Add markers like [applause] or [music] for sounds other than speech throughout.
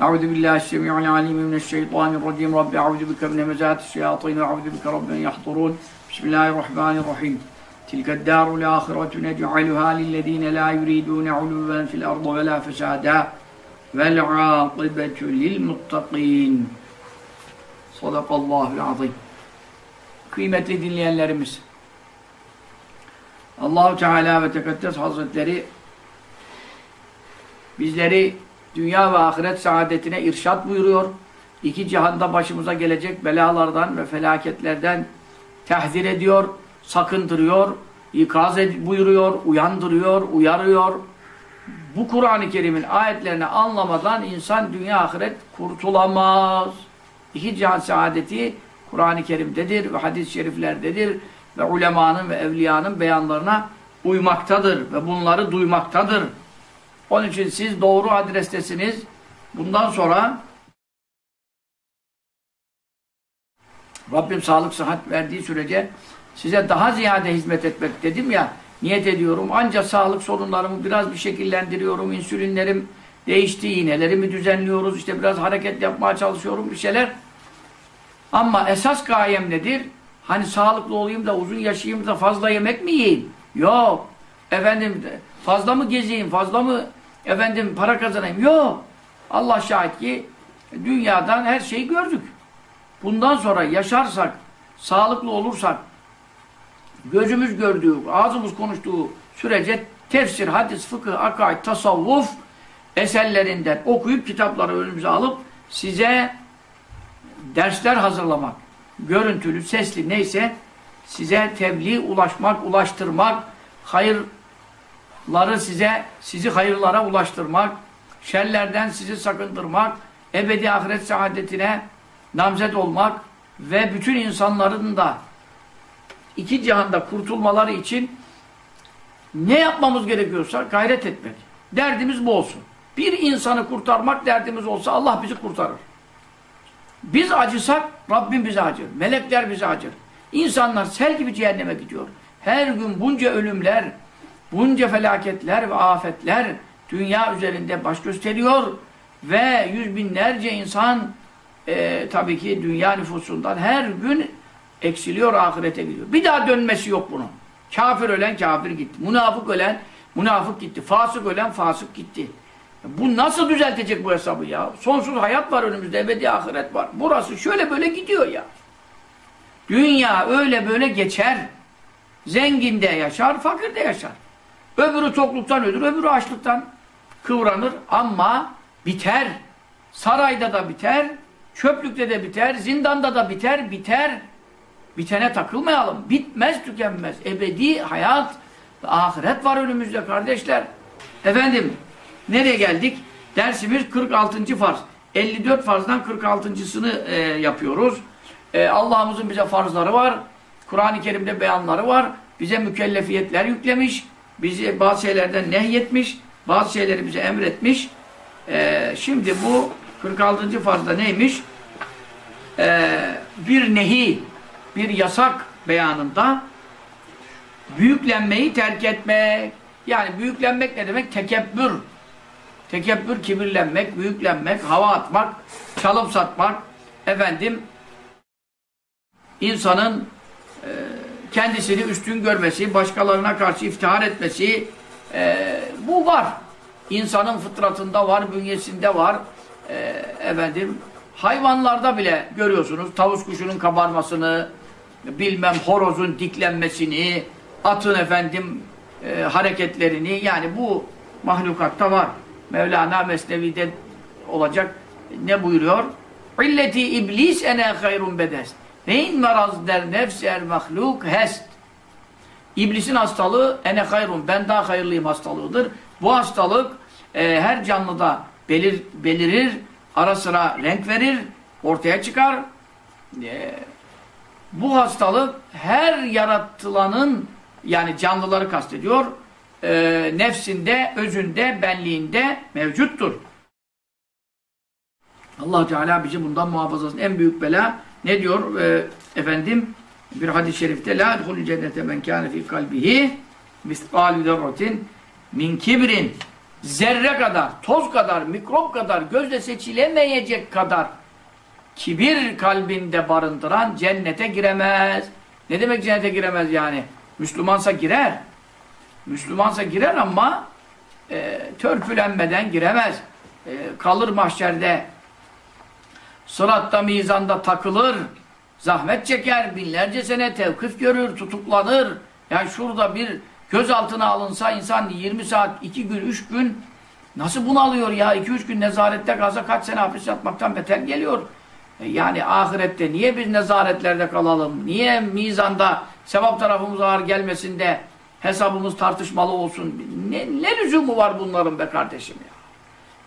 Euzu billahi semiul alim mineşşeytanirracim. Rabbi euzu bike min hemezatiş şeyatin ve euzu bike rabben yahturun. Bismillahirrahmanirrahim. Tilka d-darul ahiretu nec'aluha lillezine la yuridune uluven fil ardı ve la fesada. Vel akibetu lil muttaqin. Sadakallahu azim. Kıymetli dinleyenlerimiz. Allahu Teala ve Tekaddes Hazretleri bizleri dünya ve ahiret saadetine irşat buyuruyor. İki cihanda başımıza gelecek belalardan ve felaketlerden tehzir ediyor, sakındırıyor, ikaz buyuruyor, uyandırıyor, uyarıyor. Bu Kur'an-ı Kerim'in ayetlerini anlamadan insan dünya ahiret kurtulamaz. İki cihan saadeti Kur'an-ı Kerim'dedir ve hadis-i şeriflerdedir ve ulemanın ve evliyanın beyanlarına uymaktadır ve bunları duymaktadır. Onun için siz doğru adrestesiniz. Bundan sonra Rabbim sağlık sıhhat verdiği sürece size daha ziyade hizmet etmek dedim ya niyet ediyorum. Ancak sağlık sorunlarımı biraz bir şekillendiriyorum. İnsülinlerim değişti, iğnelerimi düzenliyoruz. İşte biraz hareket yapmaya çalışıyorum bir şeyler. Ama esas gayem nedir? Hani sağlıklı olayım da uzun yaşayayım da fazla yemek mi yiyeyim? Yok. Efendim fazla mı gezeyim, fazla mı efendim para kazanayım? Yok. Allah şahit ki dünyadan her şeyi gördük. Bundan sonra yaşarsak, sağlıklı olursak, gözümüz gördüğü, ağzımız konuştuğu sürece tefsir, hadis, fıkıh, akaid, tasavvuf eserlerinden okuyup kitapları önümüze alıp size dersler hazırlamak, görüntülü, sesli neyse size tebliğ ulaşmak, ulaştırmak, hayırları size, sizi hayırlara ulaştırmak, şerlerden sizi sakındırmak, ebedi ahiret saadetine namzet olmak ve bütün insanların da iki cihanda kurtulmaları için ne yapmamız gerekiyorsa gayret etmek. Derdimiz bu olsun. Bir insanı kurtarmak derdimiz olsa Allah bizi kurtarır. Biz acısak Rabbim bize acır. Melekler bize acır. İnsanlar sel gibi cehenneme gidiyor. Her gün bunca ölümler, bunca felaketler ve afetler dünya üzerinde baş gösteriyor ve yüz binlerce insan e, tabii ki dünya nüfusundan her gün eksiliyor, ahirete gidiyor. Bir daha dönmesi yok bunun. Kafir ölen kafir gitti. Münafık ölen münafık gitti. Fasık ölen fasık gitti. Bu nasıl düzeltecek bu hesabı ya? Sonsuz hayat var önümüzde, ebedi ahiret var. Burası şöyle böyle gidiyor ya. Dünya öyle böyle geçer. Zengin de yaşar, fakir de yaşar. Öbürü tokluktan ölür, öbürü açlıktan kıvranır ama biter. Sarayda da biter, çöplükte de biter, zindanda da biter, biter. Bitene takılmayalım. Bitmez, tükenmez. Ebedi hayat ve ahiret var önümüzde kardeşler. Efendim, nereye geldik? Dersimiz 46. farz. 54 farzdan 46.sını e, yapıyoruz. E, Allah'ımızın bize farzları var. Kur'an-ı Kerim'de beyanları var. Bize mükellefiyetler yüklemiş. Bizi bazı şeylerden nehyetmiş. Bazı şeyleri bize emretmiş. E, şimdi bu 46. farzda neymiş? E, bir nehi, bir yasak beyanında büyüklenmeyi terk etmek. Yani büyüklenmek ne demek? Tekebbür. Tekebbür, kibirlenmek, büyüklenmek, hava atmak, çalıp satmak, efendim, insanın kendisini üstün görmesi, başkalarına karşı iftihar etmesi, e, bu var. İnsanın fıtratında var, bünyesinde var. E, efendim, hayvanlarda bile görüyorsunuz, tavus kuşunun kabarmasını, bilmem horozun diklenmesini, atın efendim e, hareketlerini, yani bu mahlukatta var. Mevlana Mesnevi'de olacak ne buyuruyor? İlleti iblis ene hayrun bedest. Ve in meraz der nefs er mahluk hest. İblisin hastalığı ene hayrun. Ben daha hayırlıyım hastalığıdır. Bu hastalık e, her canlıda belir, belirir, ara sıra renk verir, ortaya çıkar. e, bu hastalık her yaratılanın yani canlıları kastediyor e, nefsinde, özünde, benliğinde mevcuttur. allah Teala bizi bundan muhafaza etsin. En büyük bela ne diyor e, efendim bir hadis-i şerifte la edhulü cennete men kâne fî kalbihi misqâlü zerratin min kibrin zerre kadar, toz kadar, mikrop kadar, gözle seçilemeyecek kadar kibir kalbinde barındıran cennete giremez. Ne demek cennete giremez yani? Müslümansa girer. Müslümansa girer ama e, törpülenmeden giremez. E, kalır mahşerde. Sıratta mizanda takılır. Zahmet çeker. Binlerce sene tevkif görür. Tutuklanır. Yani şurada bir gözaltına alınsa insan 20 saat, 2 gün, 3 gün nasıl bunalıyor ya? 2-3 gün nezarette kalsa kaç sene hapis yatmaktan beter geliyor. E, yani ahirette niye biz nezaretlerde kalalım? Niye mizanda sevap tarafımız ağır gelmesin de hesabımız tartışmalı olsun? Ne, ne lüzumu var bunların be kardeşim ya?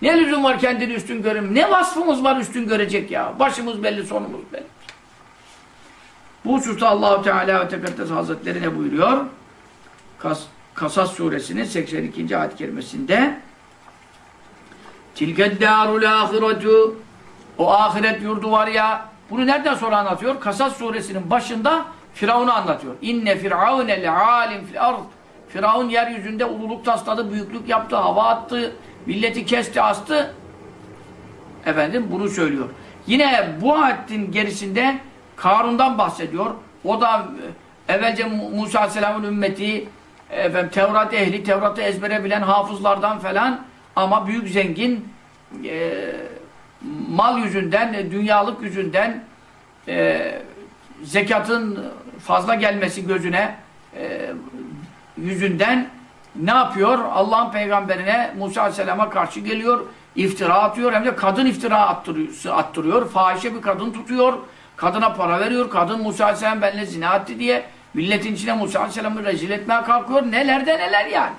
Ne lüzum var kendini üstün görün? Ne vasfımız var üstün görecek ya? Başımız belli, sonumuz belli. Bu hususta Allahu Teala ve Tekaddes Hazretleri ne buyuruyor? Kas, Kasas suresinin 82. ayet kerimesinde Tilkeddârul âhiretu O ahiret yurdu var ya bunu nereden sonra anlatıyor? Kasas suresinin başında Firavun'u anlatıyor. İnne firavune le'alim fil ard Firavun yeryüzünde ululuk tasladı, büyüklük yaptı, hava attı, milleti kesti, astı. Efendim bunu söylüyor. Yine bu ayetin gerisinde Karun'dan bahsediyor. O da e, evvelce Musa Aleyhisselam'ın ümmeti, efendim, Tevrat ehli, Tevrat'ı ezbere bilen hafızlardan falan ama büyük zengin e, mal yüzünden, e, dünyalık yüzünden e, zekatın fazla gelmesi gözüne e, yüzünden ne yapıyor? Allah'ın peygamberine Musa Aleyhisselam'a karşı geliyor, iftira atıyor hem de kadın iftira attırıyor, attırıyor. Fahişe bir kadın tutuyor, kadına para veriyor, kadın Musa Aleyhisselam benimle zina etti diye milletin içine Musa Aleyhisselam'ı rezil etmeye kalkıyor. Neler de neler yani.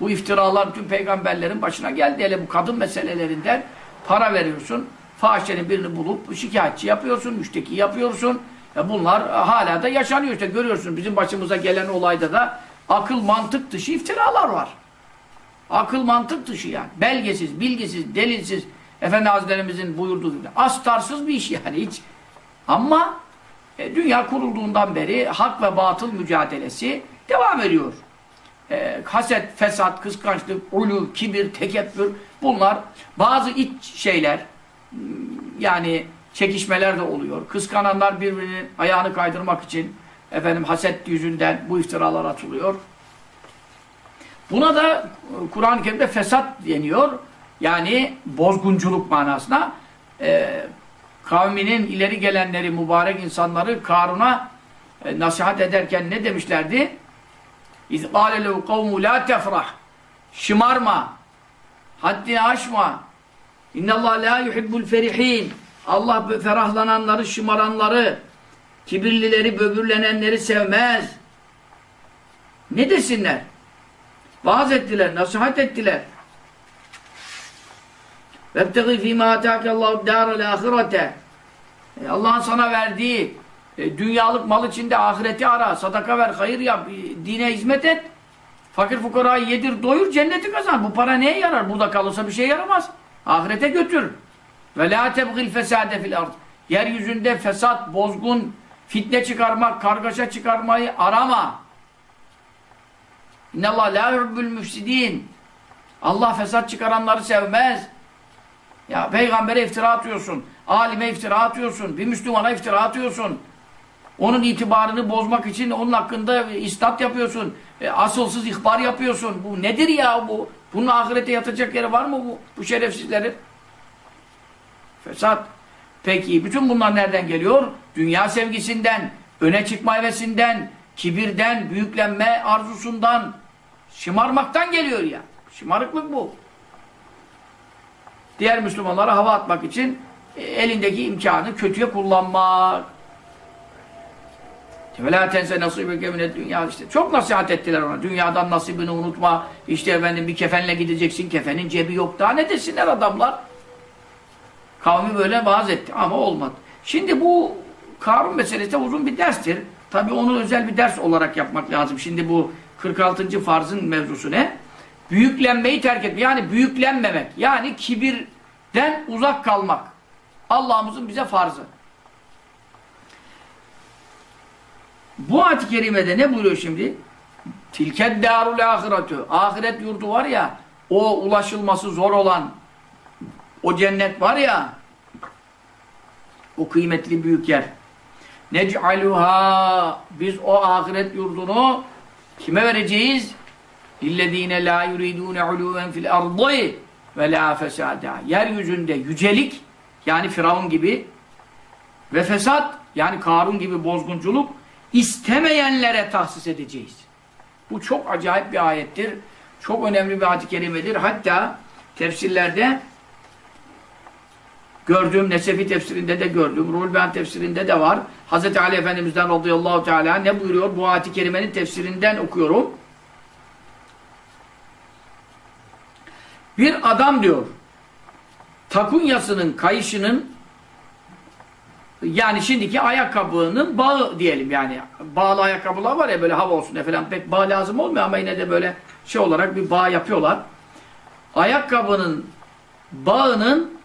Bu iftiralar tüm peygamberlerin başına geldi. Hele bu kadın meselelerinden para veriyorsun. Fahişenin birini bulup şikayetçi yapıyorsun, müşteki yapıyorsun. E bunlar hala da yaşanıyor işte görüyorsun. Bizim başımıza gelen olayda da akıl mantık dışı iftiralar var. Akıl mantık dışı yani. Belgesiz, bilgisiz, delilsiz. Efendi Hazretlerimizin buyurduğu gibi. Astarsız bir iş yani hiç. Ama e, dünya kurulduğundan beri hak ve batıl mücadelesi devam ediyor. E, haset, fesat, kıskançlık, ulu, kibir, tekebbür bunlar bazı iç şeyler yani çekişmeler de oluyor. Kıskananlar birbirinin ayağını kaydırmak için efendim haset yüzünden bu iftiralar atılıyor. Buna da Kur'an-ı Kerim'de fesat deniyor. Yani bozgunculuk manasına e, kavminin ileri gelenleri, mübarek insanları Karun'a e, nasihat ederken ne demişlerdi? İz قَالَ لَوْ قَوْمُ لَا تَفْرَحْ Şımarma, haddini aşma. اِنَّ اللّٰهَ لَا يُحِبُّ الْفَرِح۪ينَ Allah ferahlananları, şımaranları, kibirlileri, böbürlenenleri sevmez. Ne desinler? Vaaz ettiler, nasihat ettiler. وَابْتَغِي ف۪ي مَا اَتَاكَ اللّٰهُ دَارَ الْآخِرَةَ Allah'ın sana verdiği e, dünyalık mal içinde ahireti ara, sadaka ver, hayır yap, e, dine hizmet et. Fakir fukarayı yedir, doyur, cenneti kazan. Bu para neye yarar? Burada kalırsa bir şey yaramaz. Ahirete götür. Ve la tebgil fesade fil ard. Yeryüzünde fesat, bozgun, fitne çıkarmak, kargaşa çıkarmayı arama. İnnallah la yuhibbul müfsidin. Allah fesat çıkaranları sevmez. Ya peygambere iftira atıyorsun. Alime iftira atıyorsun. Bir Müslümana iftira atıyorsun. Onun itibarını bozmak için onun hakkında istat yapıyorsun. E, asılsız ihbar yapıyorsun. Bu nedir ya bu? Bunun ahirete yatacak yeri var mı bu, bu şerefsizlerin? Fesat. Peki bütün bunlar nereden geliyor? dünya sevgisinden, öne çıkma hevesinden, kibirden, büyüklenme arzusundan, şımarmaktan geliyor ya. Şımarıklık bu. Diğer Müslümanlara hava atmak için e, elindeki imkanı kötüye kullanmak. Vela tense nasibeke mine dünya işte. Çok nasihat ettiler ona. Dünyadan nasibini unutma. İşte efendim bir kefenle gideceksin. Kefenin cebi yok. Daha ne desinler adamlar? Kavmi böyle vaaz etti ama olmadı. Şimdi bu Karun meselesi de uzun bir derstir. Tabi onu özel bir ders olarak yapmak lazım. Şimdi bu 46. farzın mevzusu ne? Büyüklenmeyi terk etmek. Yani büyüklenmemek. Yani kibirden uzak kalmak. Allah'ımızın bize farzı. Bu ayet-i kerimede ne buyuruyor şimdi? Tilked darul ahiretü. Ahiret yurdu var ya, o ulaşılması zor olan o cennet var ya, o kıymetli büyük yer. Nec'aluha biz o ahiret yurdunu kime vereceğiz? İllezine la yuridune uluven fil ardı ve la fesada. Yeryüzünde yücelik yani Firavun gibi ve fesat yani Karun gibi bozgunculuk istemeyenlere tahsis edeceğiz. Bu çok acayip bir ayettir. Çok önemli bir ayet-i kerimedir. Hatta tefsirlerde gördüğüm, Nesefi tefsirinde de gördüm, Ruhul tefsirinde de var. Hz. Ali Efendimiz'den radıyallahu teala ne buyuruyor? Bu ayet-i kerimenin tefsirinden okuyorum. Bir adam diyor, takunyasının kayışının yani şimdiki ayakkabının bağı diyelim yani. Bağlı ayakkabılar var ya böyle hava olsun diye falan pek bağ lazım olmuyor ama yine de böyle şey olarak bir bağ yapıyorlar. Ayakkabının bağının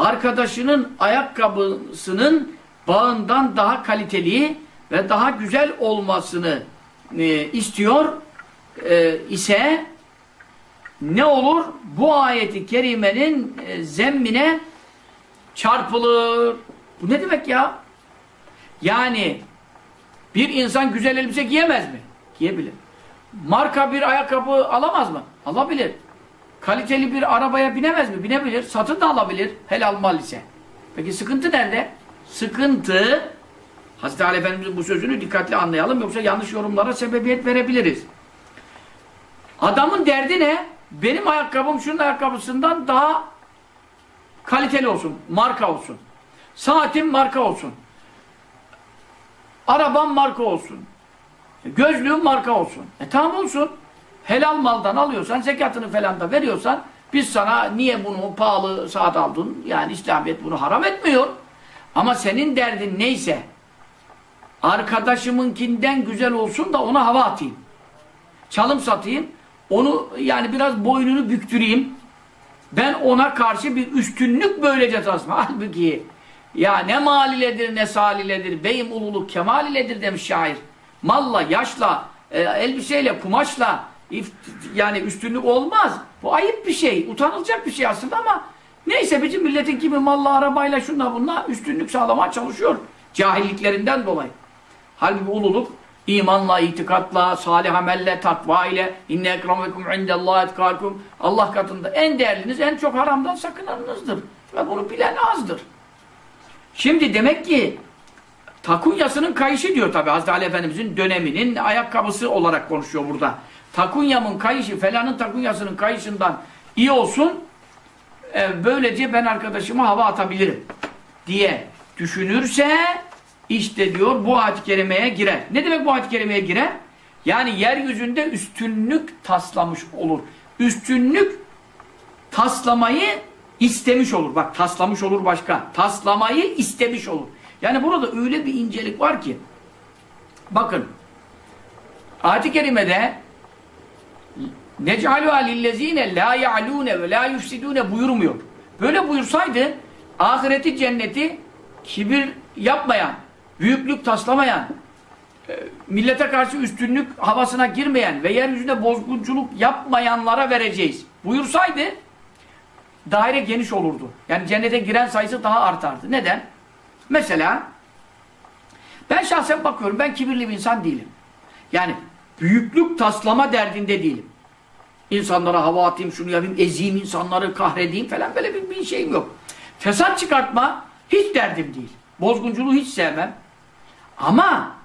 arkadaşının ayakkabısının bağından daha kaliteli ve daha güzel olmasını e, istiyor e, ise ne olur? Bu ayeti kerimenin e, zemmine çarpılır. Bu ne demek ya? Yani bir insan güzel elbise giyemez mi? Giyebilir. Marka bir ayakkabı alamaz mı? Alabilir. Kaliteli bir arabaya binemez mi? Binebilir. Satın da alabilir. Helal mal ise. Peki sıkıntı nerede? Sıkıntı Hazreti Ali Efendimiz'in bu sözünü dikkatli anlayalım yoksa yanlış yorumlara sebebiyet verebiliriz. Adamın derdi ne? Benim ayakkabım şunun ayakkabısından daha kaliteli olsun, marka olsun. Saatim marka olsun. Arabam marka olsun. Gözlüğüm marka olsun. E tamam olsun. Helal maldan alıyorsan, zekatını falan da veriyorsan biz sana niye bunu pahalı saat aldın? Yani İslamiyet bunu haram etmiyor. Ama senin derdin neyse arkadaşımınkinden güzel olsun da ona hava atayım. Çalım satayım. Onu yani biraz boynunu büktüreyim. Ben ona karşı bir üstünlük böylece tasma. [laughs] Halbuki ya ne maliledir ne saliledir. Beyim ululuk kemaliledir demiş şair. Malla, yaşla, e, elbiseyle, kumaşla yani üstünlük olmaz. Bu ayıp bir şey. Utanılacak bir şey aslında ama neyse bizim milletin kimi malla, arabayla şunla bunla üstünlük sağlamaya çalışıyor. Cahilliklerinden dolayı. Halbuki ululuk imanla, itikatla, salih amelle, takva ile inne ekremekum indellahi etkakum Allah katında en değerliniz, en çok haramdan sakınanınızdır. Ve bunu bilen azdır. Şimdi demek ki takunyasının kayışı diyor tabi Hazreti Ali Efendimizin döneminin ayakkabısı olarak konuşuyor burada. Takunyamın kayışı, falanın takunyasının kayışından iyi olsun e, böylece ben arkadaşıma hava atabilirim diye düşünürse işte diyor bu ayet-i kerimeye girer. Ne demek bu ayet-i kerimeye girer? Yani yeryüzünde üstünlük taslamış olur. Üstünlük taslamayı istemiş olur. Bak taslamış olur başka. Taslamayı istemiş olur. Yani burada öyle bir incelik var ki bakın ayet-i kerimede nec'aluha lillezine la ya'lune ve la yufsidune buyurmuyor. Böyle buyursaydı ahireti cenneti kibir yapmayan, büyüklük taslamayan, e, millete karşı üstünlük havasına girmeyen ve yeryüzünde bozgunculuk yapmayanlara vereceğiz. Buyursaydı daire geniş olurdu. Yani cennete giren sayısı daha artardı. Neden? Mesela ben şahsen bakıyorum ben kibirli bir insan değilim. Yani büyüklük taslama derdinde değilim. İnsanlara hava atayım, şunu yapayım, ezeyim insanları, kahredeyim falan böyle bir, bir şeyim yok. Fesat çıkartma hiç derdim değil. Bozgunculuğu hiç sevmem. Ama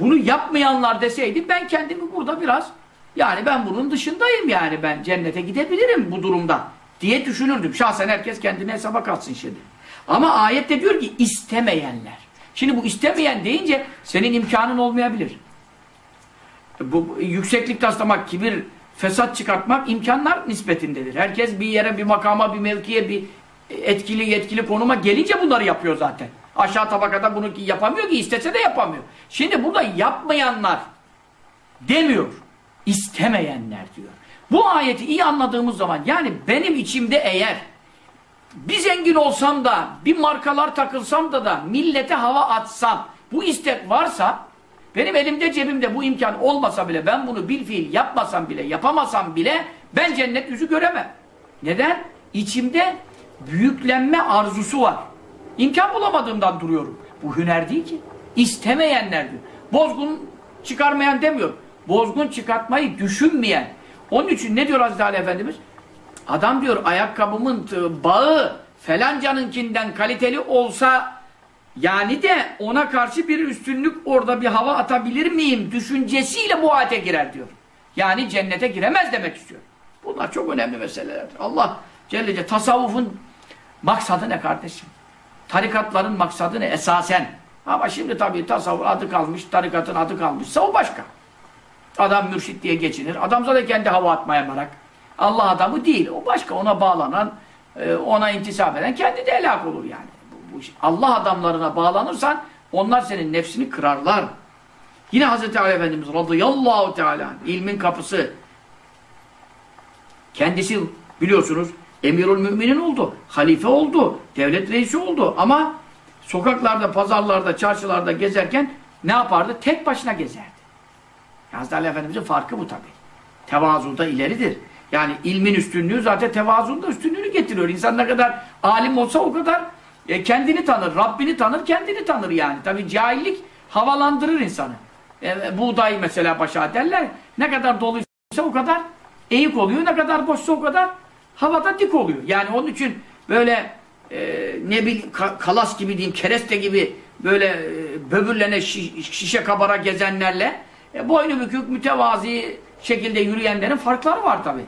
bunu yapmayanlar deseydi ben kendimi burada biraz yani ben bunun dışındayım yani ben cennete gidebilirim bu durumda diye düşünürdüm. Şahsen herkes kendine hesaba katsın şimdi. Ama ayette diyor ki istemeyenler. Şimdi bu istemeyen deyince senin imkanın olmayabilir. Bu yükseklik taslamak, kibir, fesat çıkartmak imkanlar nispetindedir. Herkes bir yere, bir makama, bir mevkiye, bir etkili yetkili konuma gelince bunları yapıyor zaten. Aşağı tabakada bunu yapamıyor ki istese de yapamıyor. Şimdi burada yapmayanlar demiyor. istemeyenler diyor. Bu ayeti iyi anladığımız zaman yani benim içimde eğer bir zengin olsam da bir markalar takılsam da da millete hava atsam bu istek varsa benim elimde cebimde bu imkan olmasa bile ben bunu bir fiil yapmasam bile yapamasam bile ben cennet yüzü göremem. Neden? İçimde büyüklenme arzusu var. İmkan bulamadığımdan duruyorum. Bu hüner değil ki. İstemeyenler diyor. Bozgun çıkarmayan demiyor. Bozgun çıkartmayı düşünmeyen. Onun için ne diyor Hazreti Ali Efendimiz? Adam diyor ayakkabımın bağı felancanınkinden kaliteli olsa yani de ona karşı bir üstünlük orada bir hava atabilir miyim düşüncesiyle bu ayete girer diyor. Yani cennete giremez demek istiyor. Bunlar çok önemli meselelerdir. Allah Celle Celle tasavvufun maksadı ne kardeşim? Tarikatların maksadı ne esasen? Ama şimdi tabii tasavvuf adı kalmış, tarikatın adı kalmışsa o başka. Adam mürşit diye geçinir. Adam zaten kendi hava atmaya merak. Allah adamı değil. O başka. Ona bağlanan, e, ona intisap eden kendi de helak olur yani. Allah adamlarına bağlanırsan onlar senin nefsini kırarlar. Yine Hazreti Ali Efendimiz radıyallahu teala ilmin kapısı kendisi biliyorsunuz emirül müminin oldu. Halife oldu. Devlet reisi oldu. Ama sokaklarda, pazarlarda, çarşılarda gezerken ne yapardı? Tek başına gezerdi. Hazreti Ali Efendimiz'in farkı bu tabi. Tevazuda ileridir. Yani ilmin üstünlüğü zaten tevazunda üstünlüğünü getiriyor. İnsan ne kadar alim olsa o kadar e, kendini tanır, Rabbini tanır, kendini tanır yani. Tabi cahillik havalandırır insanı. E, buğday mesela başa derler. Ne kadar doluysa o kadar eğik oluyor. Ne kadar boşsa o kadar havada dik oluyor. Yani onun için böyle e, ne bil kalas gibi diyeyim, kereste gibi böyle e, böbürlene şişe kabara gezenlerle e, boynu bükük, mütevazi şekilde yürüyenlerin farkları var tabi.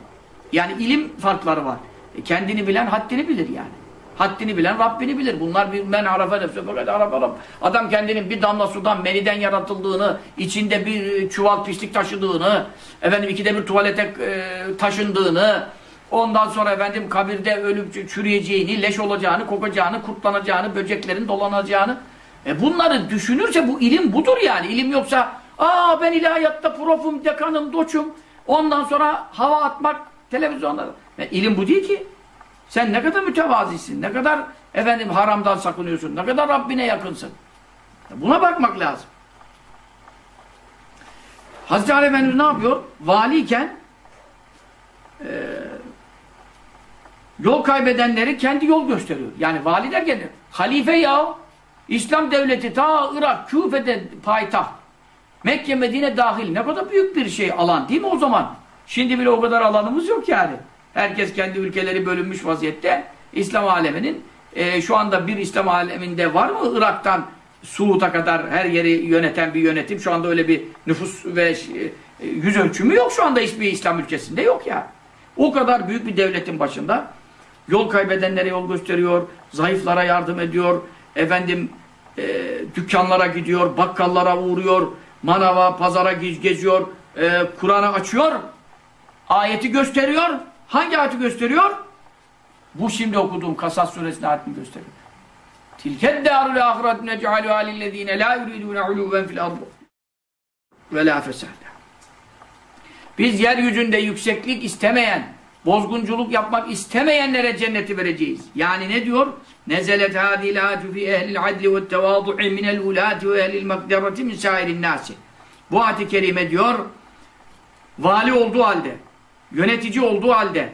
Yani ilim farkları var. E, kendini bilen haddini bilir yani. Haddini bilen Rabbini bilir. Bunlar bir men arafe nefse fakat arafe Rabb. Adam kendinin bir damla sudan meniden yaratıldığını, içinde bir çuval pislik taşıdığını, efendim ikide bir tuvalete e, taşındığını, ondan sonra efendim kabirde ölüp çürüyeceğini, leş olacağını, kokacağını, kurtlanacağını, böceklerin dolanacağını. E bunları düşünürse bu ilim budur yani. İlim yoksa aa ben ilahiyatta profum, dekanım, doçum. Ondan sonra hava atmak televizyonda. E, ilim bu değil ki. Sen ne kadar mütevazisin, ne kadar efendim haramdan sakınıyorsun, ne kadar Rabbine yakınsın. Buna bakmak lazım. Hazreti Ali Efendimiz ne yapıyor? Valiyken e, yol kaybedenleri kendi yol gösteriyor. Yani vali derken halife ya İslam devleti ta Irak, Küfe'de payitaht. Mekke, Medine dahil. Ne kadar büyük bir şey alan değil mi o zaman? Şimdi bile o kadar alanımız yok yani. Herkes kendi ülkeleri bölünmüş vaziyette. İslam aleminin e, şu anda bir İslam aleminde var mı Irak'tan Suud'a kadar her yeri yöneten bir yönetim? Şu anda öyle bir nüfus ve e, yüz ölçümü yok şu anda hiçbir İslam ülkesinde yok ya. O kadar büyük bir devletin başında yol kaybedenlere yol gösteriyor, zayıflara yardım ediyor, efendim e, dükkanlara gidiyor, bakkallara uğruyor, manava, pazara geziyor, e, Kur'an'ı açıyor, ayeti gösteriyor, Hangi ayeti gösteriyor? Bu şimdi okuduğum Kasas suresinin ayetini gösteriyor. Tilked dârul âhiret nec'alû alillezîne lâ yuridûne ulûven fil ardı ve lâ fesâdâ. Biz yeryüzünde yükseklik istemeyen, bozgunculuk yapmak istemeyenlere cenneti vereceğiz. Yani ne diyor? Nezelet hâdîl âtü fî ehlil adli ve tevâdu'i minel ulâti ve ehlil makderati min sâirin nâsi. Bu ayet-i kerime diyor, vali olduğu halde, yönetici olduğu halde,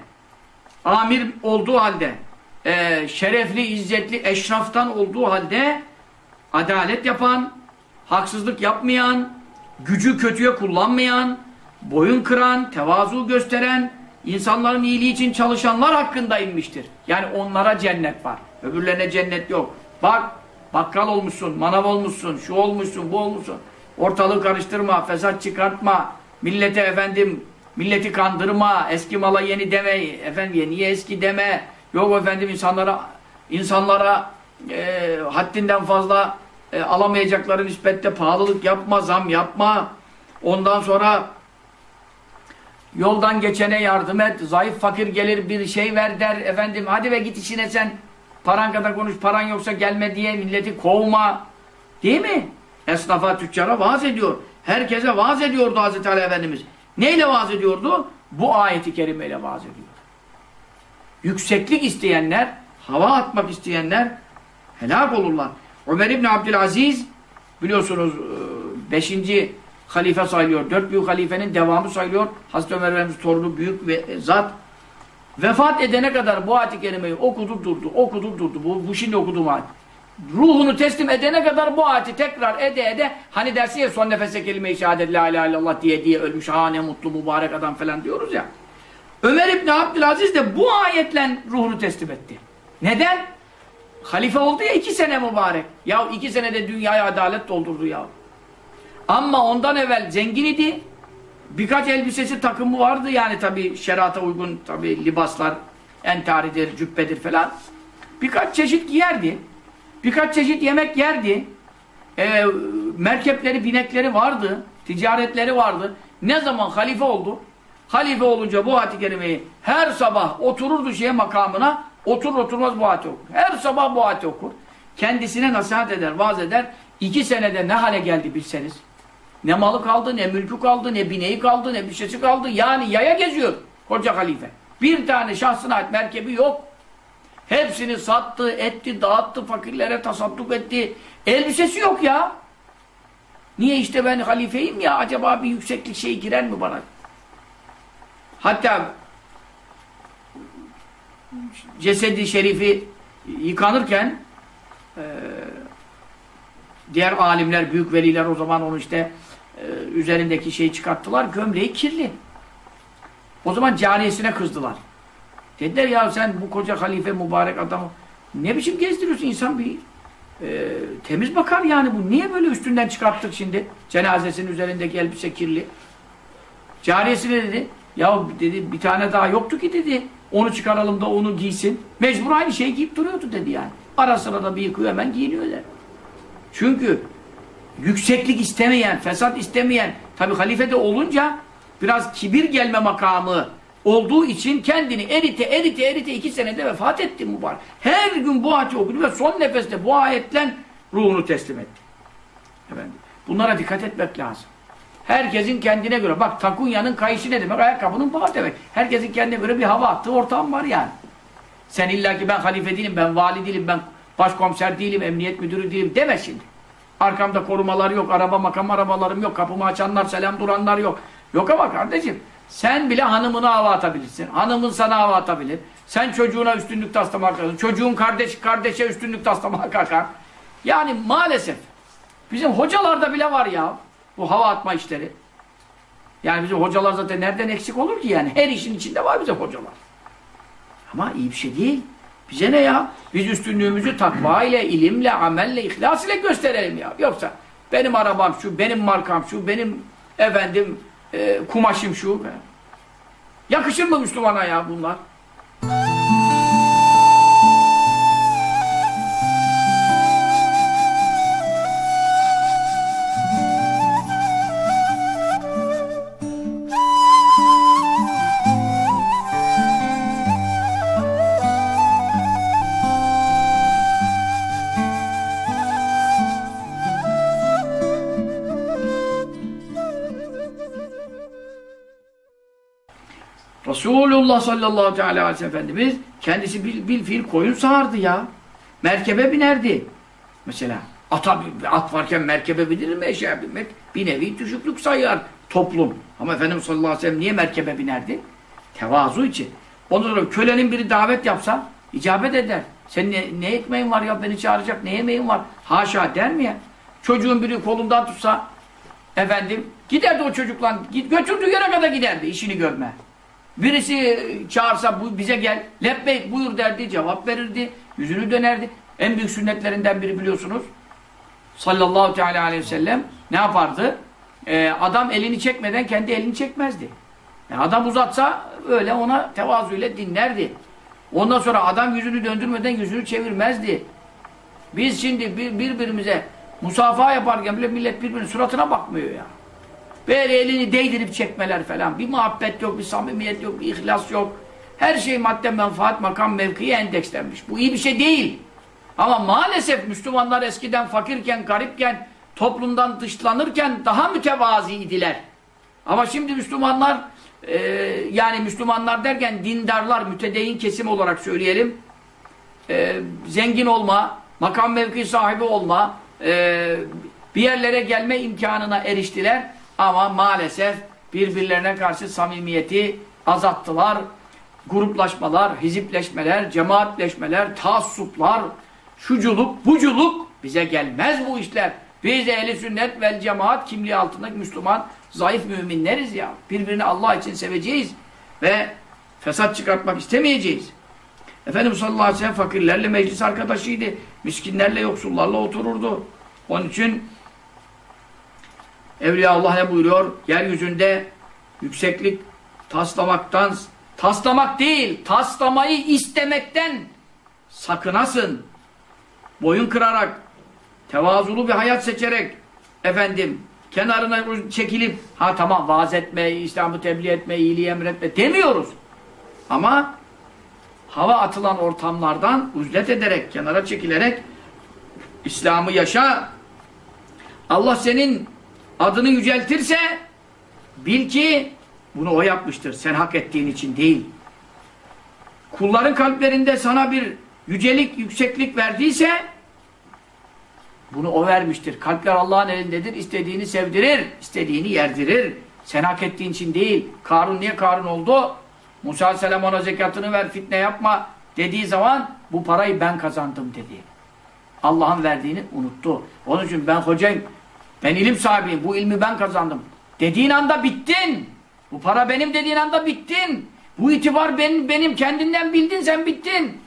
amir olduğu halde, e, şerefli, izzetli, eşraftan olduğu halde adalet yapan, haksızlık yapmayan, gücü kötüye kullanmayan, boyun kıran, tevazu gösteren, insanların iyiliği için çalışanlar hakkında inmiştir. Yani onlara cennet var. Öbürlerine cennet yok. Bak, bakkal olmuşsun, manav olmuşsun, şu olmuşsun, bu olmuşsun. Ortalığı karıştırma, fesat çıkartma, millete efendim Milleti kandırma, eski mala yeni deme, efendim yeniye eski deme. Yok efendim insanlara insanlara e, haddinden fazla e, alamayacakları nispette pahalılık yapma, zam yapma. Ondan sonra yoldan geçene yardım et. Zayıf fakir gelir bir şey ver der. Efendim hadi ve git işine sen. paran kadar konuş, paran yoksa gelme diye milleti kovma. Değil mi? Esnafa, tüccara vaaz ediyor. Herkese vaaz ediyordu Hazreti Ali Efendimiz. Neyle vaaz ediyordu? Bu ayeti kerimeyle vaaz ediyor. Yükseklik isteyenler, hava atmak isteyenler helak olurlar. Ömer İbni Abdülaziz biliyorsunuz 5. halife sayılıyor. Dört büyük halifenin devamı sayılıyor. Hazreti Ömer Efendimiz torunu büyük ve zat. Vefat edene kadar bu ayet-i kerimeyi okudu durdu, okudu durdu. Bu, bu şimdi okuduğum ayet. Ruhunu teslim edene kadar bu ayeti tekrar ede ede hani dersin ya son nefese kelime-i şehadet la ilahe illallah diye diye ölmüş ha ne mutlu mübarek adam falan diyoruz ya. Ömer İbni Abdülaziz de bu ayetle ruhunu teslim etti. Neden? Halife oldu ya iki sene mübarek. Ya iki senede dünyaya adalet doldurdu ya. Ama ondan evvel zengin idi. Birkaç elbisesi takımı vardı yani tabi şerata uygun tabi libaslar entaridir, cübbedir falan. Birkaç çeşit giyerdi. Birkaç çeşit yemek yerdi. E, merkepleri, binekleri vardı. Ticaretleri vardı. Ne zaman halife oldu? Halife olunca bu ayet-i kerimeyi her sabah otururdu şeye makamına oturur oturmaz bu ayeti okur. Her sabah bu ayeti okur. Kendisine nasihat eder, vaaz eder. İki senede ne hale geldi bilseniz. Ne malı kaldı, ne mülkü kaldı, ne bineği kaldı, ne bir şeysi kaldı. Yani yaya geziyor koca halife. Bir tane şahsına ait merkebi yok. Hepsini sattı, etti, dağıttı, fakirlere tasadduk etti. Elbisesi yok ya. Niye işte ben halifeyim ya, acaba bir yükseklik şey girer mi bana? Hatta cesedi şerifi yıkanırken e, diğer alimler, büyük veliler o zaman onu işte e, üzerindeki şeyi çıkarttılar. Gömleği kirli. O zaman cariyesine kızdılar. Dediler ya sen bu koca halife mübarek adamı ne biçim gezdiriyorsun insan bir e, temiz bakar yani bu. Niye böyle üstünden çıkarttık şimdi? Cenazesinin üzerindeki elbise kirli. Cariyesine dedi ya dedi bir tane daha yoktu ki dedi. Onu çıkaralım da onu giysin. Mecbur aynı şeyi giyip duruyordu dedi yani. Ara sıra da bir yıkıyor hemen giyiniyorlar. Çünkü yükseklik istemeyen, fesat istemeyen, tabi halife de olunca biraz kibir gelme makamı olduğu için kendini erite, erite, erite iki senede vefat etti mübarek. Her gün bu ayeti okudu ve son nefeste bu ayetle ruhunu teslim etti. Efendim, bunlara dikkat etmek lazım. Herkesin kendine göre. Bak takunyanın kayışı ne demek? Ayakkabının bağı demek. Herkesin kendine göre bir hava attığı ortam var yani. Sen illa ki ben halife değilim, ben vali değilim, ben başkomiser değilim, emniyet müdürü değilim deme şimdi. Arkamda korumalar yok, araba makam arabalarım yok, kapımı açanlar, selam duranlar yok. Yok ama kardeşim, sen bile hanımına hava atabilirsin. Hanımın sana hava atabilir. Sen çocuğuna üstünlük taslamak kalkar. Çocuğun kardeş kardeşe üstünlük taslamak kalkar. Yani maalesef bizim hocalarda bile var ya bu hava atma işleri. Yani bizim hocalar zaten nereden eksik olur ki yani? Her işin içinde var bize hocalar. Ama iyi bir şey değil. Bize ne ya? Biz üstünlüğümüzü takva ile, ilimle, amelle, ihlas ile gösterelim ya. Yoksa benim arabam şu, benim markam şu, benim efendim e, kumaşım şu. Yakışır mı Müslümana ya bunlar? Resulullah sallallahu aleyhi ve sellem Efendimiz kendisi bil, bil fiil koyun sağardı ya. Merkebe binerdi. Mesela ata, at varken merkebe binir mi eşeğe binmek? Bir nevi düşüklük sayar toplum. Ama Efendimiz sallallahu aleyhi ve sellem niye merkebe binerdi? Tevazu için. Ondan sonra kölenin biri davet yapsa icabet eder. Sen ne, ne ekmeğin var ya beni çağıracak ne yemeğin var? Haşa der mi ya? Çocuğun biri kolundan tutsa efendim giderdi o çocukla götürdüğü yere kadar giderdi işini görme. Birisi çağırsa bu bize gel, lebbeyk buyur derdi, cevap verirdi, yüzünü dönerdi. En büyük sünnetlerinden biri biliyorsunuz. Sallallahu teala aleyhi ve sellem ne yapardı? Ee, adam elini çekmeden kendi elini çekmezdi. Yani adam uzatsa öyle ona tevazuyla dinlerdi. Ondan sonra adam yüzünü döndürmeden yüzünü çevirmezdi. Biz şimdi bir, birbirimize musafaha yaparken bile millet birbirinin suratına bakmıyor ya. Böyle elini değdirip çekmeler falan. Bir muhabbet yok, bir samimiyet yok, bir ihlas yok. Her şey madde, menfaat, makam, mevkiye endekslenmiş. Bu iyi bir şey değil. Ama maalesef Müslümanlar eskiden fakirken, garipken, toplumdan dışlanırken daha mütevazi idiler. Ama şimdi Müslümanlar e, yani Müslümanlar derken dindarlar, mütedeyyin kesim olarak söyleyelim. E, zengin olma, makam mevki sahibi olma, e, bir yerlere gelme imkanına eriştiler. Ama maalesef birbirlerine karşı samimiyeti azalttılar. Gruplaşmalar, hizipleşmeler, cemaatleşmeler, taassuplar, şuculuk, buculuk bize gelmez bu işler. Biz ehli sünnet vel cemaat kimliği altındaki Müslüman zayıf müminleriz ya. Birbirini Allah için seveceğiz ve fesat çıkartmak istemeyeceğiz. Efendimiz sallallahu aleyhi ve sellem fakirlerle meclis arkadaşıydı. Miskinlerle, yoksullarla otururdu. Onun için Evliya Allah ne buyuruyor? Yeryüzünde yükseklik taslamaktan taslamak değil, taslamayı istemekten sakınasın. Boyun kırarak, tevazulu bir hayat seçerek efendim kenarına çekilip ha tamam vaaz etme, İslam'ı tebliğ etme, iyiliği emretme demiyoruz. Ama hava atılan ortamlardan uzlet ederek, kenara çekilerek İslam'ı yaşa. Allah senin adını yüceltirse bil ki bunu o yapmıştır. Sen hak ettiğin için değil. Kulların kalplerinde sana bir yücelik, yükseklik verdiyse bunu o vermiştir. Kalpler Allah'ın elindedir. İstediğini sevdirir, istediğini yerdirir. Sen hak ettiğin için değil. Karun niye Karun oldu? Musa Aleyhisselam ona zekatını ver, fitne yapma dediği zaman bu parayı ben kazandım dedi. Allah'ın verdiğini unuttu. Onun için ben hocayım, ben ilim sahibiyim, bu ilmi ben kazandım. Dediğin anda bittin. Bu para benim dediğin anda bittin. Bu itibar benim, benim kendinden bildin sen bittin.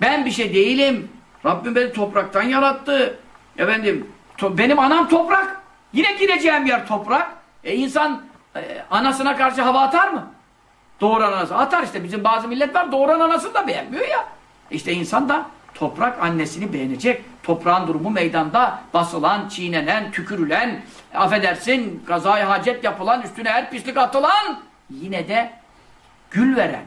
Ben bir şey değilim. Rabbim beni topraktan yarattı. Efendim, to benim anam toprak. Yine gireceğim yer toprak. E insan e, anasına karşı hava atar mı? Doğuran anası. Atar işte. Bizim bazı millet var doğuran anasını da beğenmiyor ya. İşte insan da toprak annesini beğenecek. Toprağın durumu meydanda basılan, çiğnenen, tükürülen, affedersin, gazayı hacet yapılan, üstüne her pislik atılan yine de gül veren.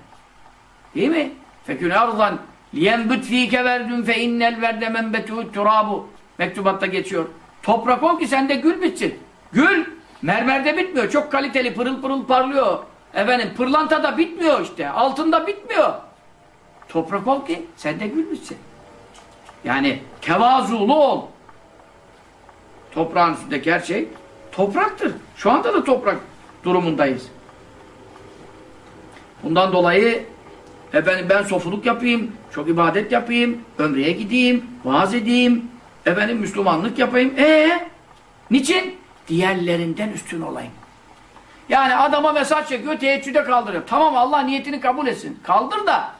Değil mi? Fekün ardan liyenbüt fîke verdün fe innel verde menbetû turabu mektubatta geçiyor. Toprak ol ki sende gül bitsin. Gül mermerde bitmiyor. Çok kaliteli pırıl pırıl parlıyor. Efendim pırlanta da bitmiyor işte. Altında bitmiyor. Toprak ol ki sende gül bitsin. Yani tevazulu ol. Toprağın üstündeki her şey topraktır. Şu anda da toprak durumundayız. Bundan dolayı efendim ben sofuluk yapayım, çok ibadet yapayım, ömreye gideyim, vaaz edeyim, efendim Müslümanlık yapayım. Ee, niçin? Diğerlerinden üstün olayım. Yani adama mesaj çekiyor, teheccüde kaldırıyor. Tamam Allah niyetini kabul etsin. Kaldır da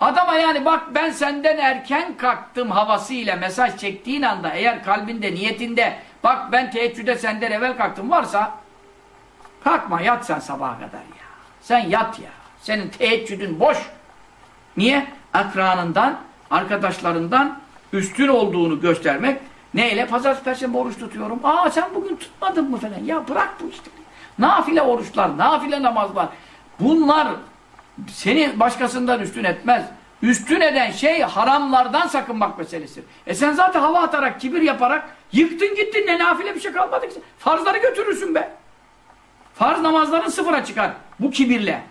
adama yani bak ben senden erken kalktım havasıyla mesaj çektiğin anda eğer kalbinde, niyetinde bak ben teheccüde senden evvel kalktım varsa kalkma yat sen sabaha kadar ya. Sen yat ya. Senin teheccüdün boş. Niye? Akranından, arkadaşlarından üstün olduğunu göstermek. Neyle? Pazartesi, perşembe oruç tutuyorum. Aa sen bugün tutmadın mı falan. Ya bırak bu işte. Nafile oruçlar, nafile namazlar. Bunlar seni başkasından üstün etmez. Üstün eden şey haramlardan sakınmak meselesi. E sen zaten hava atarak, kibir yaparak yıktın gittin ne nafile bir şey kalmadı ki. Farzları götürürsün be. Farz namazların sıfıra çıkar. Bu kibirle.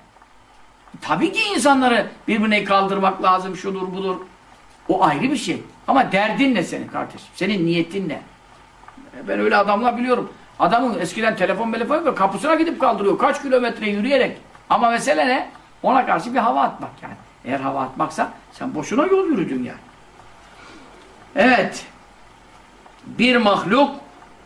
Tabii ki insanları birbirine kaldırmak lazım, şudur budur. O ayrı bir şey. Ama derdin ne senin kardeşim? Senin niyetin ne? Ben öyle adamlar biliyorum. Adamın eskiden telefon telefon. Kapısına gidip kaldırıyor. Kaç kilometre yürüyerek. Ama mesele ne? Ona karşı bir hava atmak yani. Eğer hava atmaksa sen boşuna yol yürüdün yani. Evet. Bir mahluk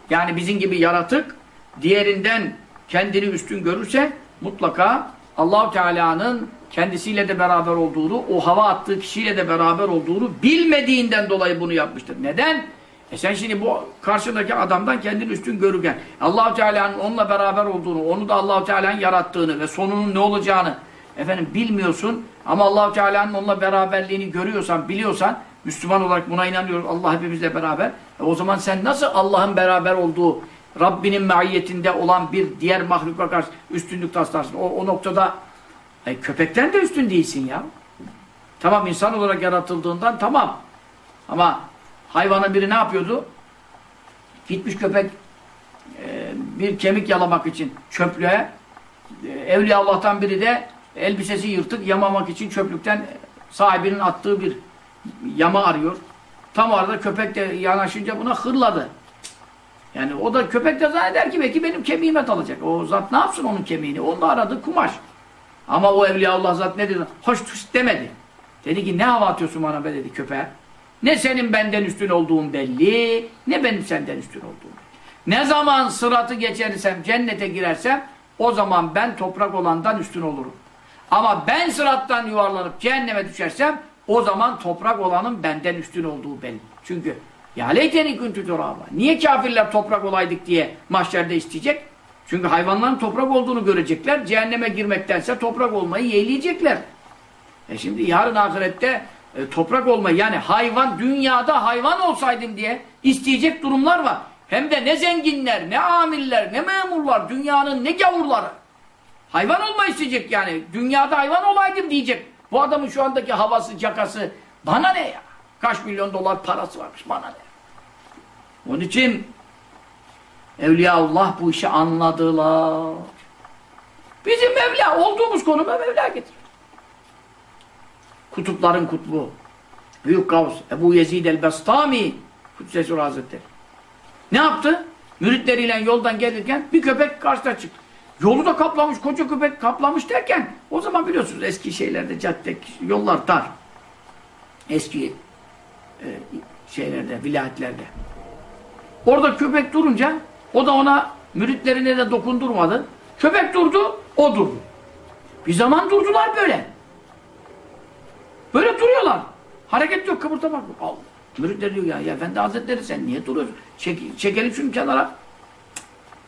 yani bizim gibi yaratık diğerinden kendini üstün görürse mutlaka Allahu Teala'nın kendisiyle de beraber olduğunu, o hava attığı kişiyle de beraber olduğunu bilmediğinden dolayı bunu yapmıştır. Neden? E sen şimdi bu karşındaki adamdan kendini üstün görürken Allahu Teala'nın onunla beraber olduğunu, onu da Allahu Teala'nın yarattığını ve sonunun ne olacağını efendim bilmiyorsun ama Allahu Teala'nın onunla beraberliğini görüyorsan, biliyorsan Müslüman olarak buna inanıyoruz. Allah hepimizle beraber. E o zaman sen nasıl Allah'ın beraber olduğu Rabbinin maiyetinde olan bir diğer mahluka karşı üstünlük taslarsın. O, o noktada E, köpekten de üstün değilsin ya. Tamam insan olarak yaratıldığından tamam. Ama hayvana biri ne yapıyordu? Gitmiş köpek e, bir kemik yalamak için çöplüğe e, Evliya Allah'tan biri de elbisesi yırtık yamamak için çöplükten sahibinin attığı bir yama arıyor. Tam arada köpek de yanaşınca buna hırladı. Yani o da köpek de zanneder ki belki benim kemiğime dalacak. O zat ne yapsın onun kemiğini? Onun aradığı kumaş. Ama o Evliya Allah zat ne dedi? Hoş tuş demedi. Dedi ki ne hava atıyorsun bana be dedi köpeğe. Ne senin benden üstün olduğun belli, ne benim senden üstün olduğum. Ne zaman sıratı geçersem, cennete girersem, o zaman ben toprak olandan üstün olurum. Ama ben sırattan yuvarlanıp cehenneme düşersem, o zaman toprak olanın benden üstün olduğu belli. Çünkü ya leyteni küntü turaba. Niye kafirler toprak olaydık diye mahşerde isteyecek? Çünkü hayvanların toprak olduğunu görecekler. Cehenneme girmektense toprak olmayı yeğleyecekler. E şimdi yarın ahirette e, toprak olmayı yani hayvan dünyada hayvan olsaydım diye isteyecek durumlar var. Hem de ne zenginler, ne amiller, ne memurlar, dünyanın ne gavurları. Hayvan olmayı isteyecek yani. Dünyada hayvan olaydım diyecek. Bu adamın şu andaki havası, cakası bana ne ya? Kaç milyon dolar parası varmış bana ne? Onun için Evliya Allah bu işi anladılar. Bizim Mevla olduğumuz konuma Mevla getirir. Kutupların kutbu. Büyük Gavs Ebu Yezid el-Bestami Kudsesur Hazretleri. Ne yaptı? Müritleriyle yoldan gelirken bir köpek karşıda çıktı. Yolu da kaplamış, koca köpek kaplamış derken o zaman biliyorsunuz eski şeylerde cadde, yollar dar. Eski e, şeylerde, vilayetlerde. Orada köpek durunca o da ona müritlerine de dokundurmadı. Köpek durdu, o durdu. Bir zaman durdular böyle. Böyle duruyorlar. Hareket yok, kıpırdamak yok. Allah. Müritler diyor ya, ya Efendi Hazretleri sen niye duruyorsun? Çek, çekelim şunu kenara.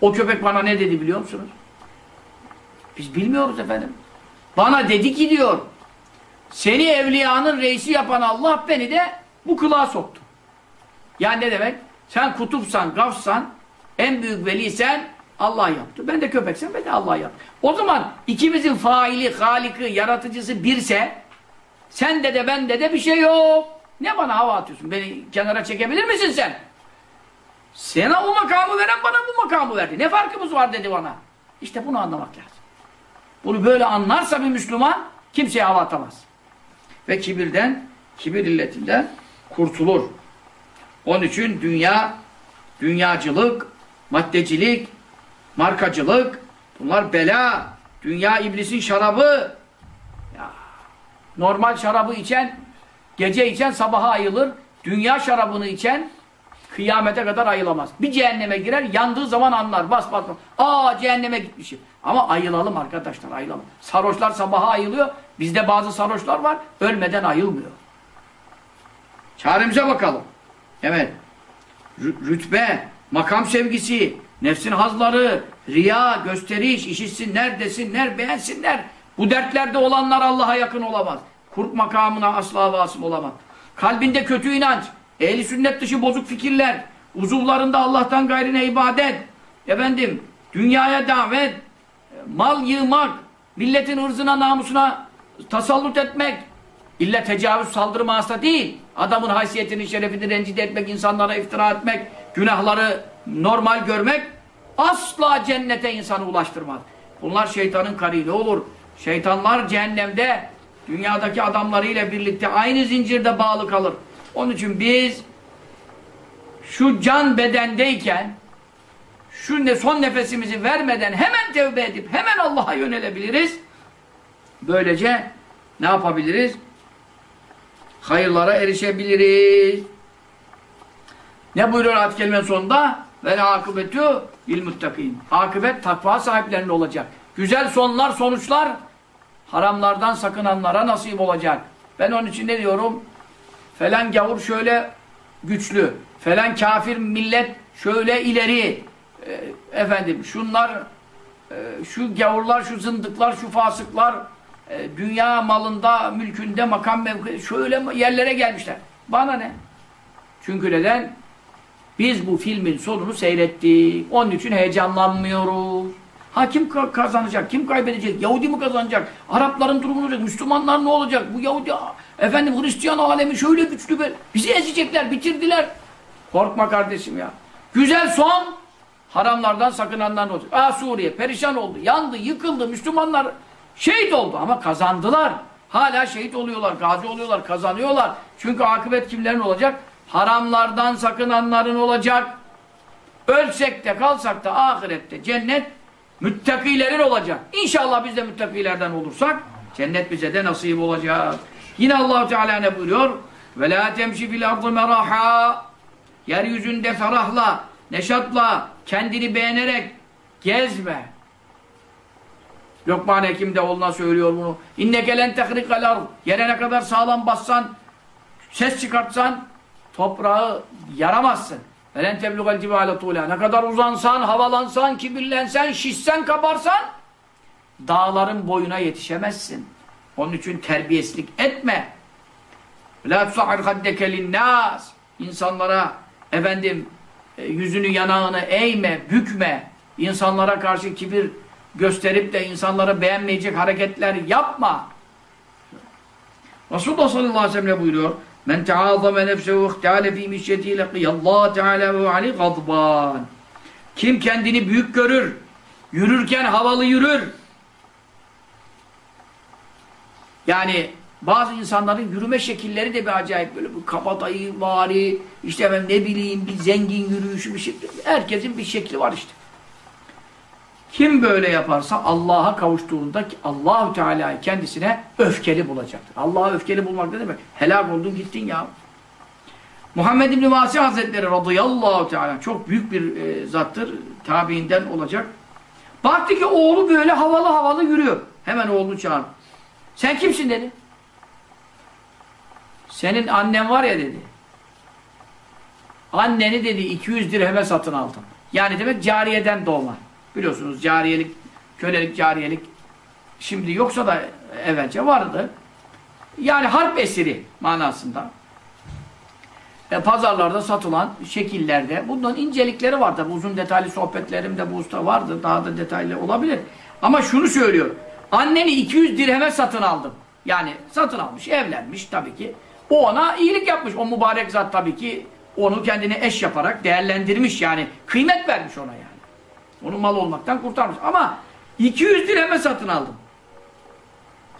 O köpek bana ne dedi biliyor musunuz? Biz bilmiyoruz efendim. Bana dedi ki diyor, seni evliyanın reisi yapan Allah beni de bu kılığa soktu. Yani ne demek? Sen kutupsan, gafsan, en büyük veliysen Allah yaptı. Ben de köpeksem ben de Allah yaptı. O zaman ikimizin faili, haliki, yaratıcısı birse sende de bende de bir şey yok. Ne bana hava atıyorsun? Beni kenara çekebilir misin sen? Sana o makamı veren bana bu makamı verdi. Ne farkımız var dedi bana. İşte bunu anlamak lazım. Bunu böyle anlarsa bir Müslüman kimseye hava atamaz. Ve kibirden, kibir illetinden kurtulur. Onun için dünya, dünyacılık, maddecilik, markacılık, bunlar bela. Dünya iblisin şarabı. Ya, normal şarabı içen, gece içen sabaha ayılır. Dünya şarabını içen kıyamete kadar ayılamaz. Bir cehenneme girer, yandığı zaman anlar. Bas bas bas. Aa cehenneme gitmişim. Ama ayılalım arkadaşlar, ayılalım. Sarhoşlar sabaha ayılıyor. Bizde bazı sarhoşlar var, ölmeden ayılmıyor. Çaremize bakalım. Evet. Rütbe, makam sevgisi, nefsin hazları, riya, gösteriş, işitsinler, desinler, beğensinler. Bu dertlerde olanlar Allah'a yakın olamaz. Kurt makamına asla vasım olamaz. Kalbinde kötü inanç, ehli sünnet dışı bozuk fikirler, uzuvlarında Allah'tan gayrine ibadet, efendim, dünyaya davet, mal yığmak, milletin ırzına, namusuna tasallut etmek, illa tecavüz saldırı mahsa değil, adamın haysiyetini, şerefini rencide etmek, insanlara iftira etmek, günahları normal görmek, asla cennete insanı ulaştırmaz. Bunlar şeytanın karini olur. Şeytanlar cehennemde dünyadaki adamlarıyla birlikte aynı zincirde bağlı kalır. Onun için biz şu can bedendeyken şu ne son nefesimizi vermeden hemen tevbe edip hemen Allah'a yönelebiliriz. Böylece ne yapabiliriz? Hayırlara erişebiliriz. Ne buyuruyor ayet kelimenin sonunda? Ve akıbetü bil muttakin. Akıbet takva sahiplerinde olacak. Güzel sonlar, sonuçlar haramlardan sakınanlara nasip olacak. Ben onun için ne diyorum? Falan gavur şöyle güçlü. Falan kafir millet şöyle ileri. E, efendim şunlar e, şu gavurlar, şu zındıklar, şu fasıklar e, dünya malında, mülkünde, makam mevki şöyle yerlere gelmişler. Bana ne? Çünkü neden? Biz bu filmin sonunu seyrettik. Onun için heyecanlanmıyoruz. Ha kim ka- kazanacak, kim kaybedecek? Yahudi mi kazanacak? Arapların durumu olacak? Müslümanlar ne olacak? Bu Yahudi, efendim Hristiyan alemi şöyle güçlü böyle. Bizi ezecekler, bitirdiler. Korkma kardeşim ya. Güzel son, haramlardan sakınanlar olacak? Aa Suriye perişan oldu, yandı, yıkıldı, Müslümanlar şehit oldu ama kazandılar. Hala şehit oluyorlar, gazi oluyorlar, kazanıyorlar. Çünkü akıbet kimlerin olacak? Haramlardan sakınanların olacak. Ölsek de kalsak da ahirette cennet müttakilerin olacak. İnşallah biz de müttakilerden olursak cennet bize de nasip olacak. Yine allah Teala ne buyuruyor? Ve la temşi fil ardı meraha Yeryüzünde ferahla, neşatla, kendini beğenerek gezme. Lokman Hekim de oğluna söylüyor bunu. İnneke len tehrikal ard. Yere ne kadar sağlam bassan, ses çıkartsan toprağı yaramazsın. Velen teblugal cibale tuğla. Ne kadar uzansan, havalansan, kibirlensen, şişsen, kabarsan dağların boyuna yetişemezsin. Onun için terbiyesizlik etme. La tusahhir haddeke linnâs. İnsanlara efendim e, yüzünü yanağını eğme, bükme. İnsanlara karşı kibir gösterip de insanları beğenmeyecek hareketler yapma. Resulullah sallallahu aleyhi ve sellem buyuruyor? Men teazame nefsehu ihtale fî mişyetiyle kıyallahu teâlâ ve aleyh gadbân. Kim kendini büyük görür, yürürken havalı yürür. Yani bazı insanların yürüme şekilleri de bir acayip böyle bu kabadayı vari, işte ben ne bileyim bir zengin yürüyüşü bir şey. Herkesin bir şekli var işte. Kim böyle yaparsa Allah'a kavuştuğunda Allahu Teala'yı kendisine öfkeli bulacaktır. Allah'a öfkeli bulmak ne demek? Helak oldun gittin ya. Muhammed İbni Vasi Hazretleri radıyallahu teala çok büyük bir e, zattır. Tabiinden olacak. Baktı ki oğlu böyle havalı havalı yürüyor. Hemen oğlunu çağırdı. Sen kimsin dedi. Senin annen var ya dedi. Anneni dedi 200 dirheme satın aldım. Yani demek cariyeden doğma. Biliyorsunuz cariyelik, kölelik, cariyelik şimdi yoksa da evvelce vardı. Yani harp esiri manasında. E, pazarlarda satılan şekillerde bundan incelikleri var tabi uzun detaylı sohbetlerimde bu usta vardı daha da detaylı olabilir. Ama şunu söylüyor anneni 200 dirheme satın aldım. Yani satın almış evlenmiş tabii ki. O ona iyilik yapmış. O mübarek zat tabii ki onu kendine eş yaparak değerlendirmiş. Yani kıymet vermiş ona yani onu mal olmaktan kurtarmış ama 200 dirheme satın aldım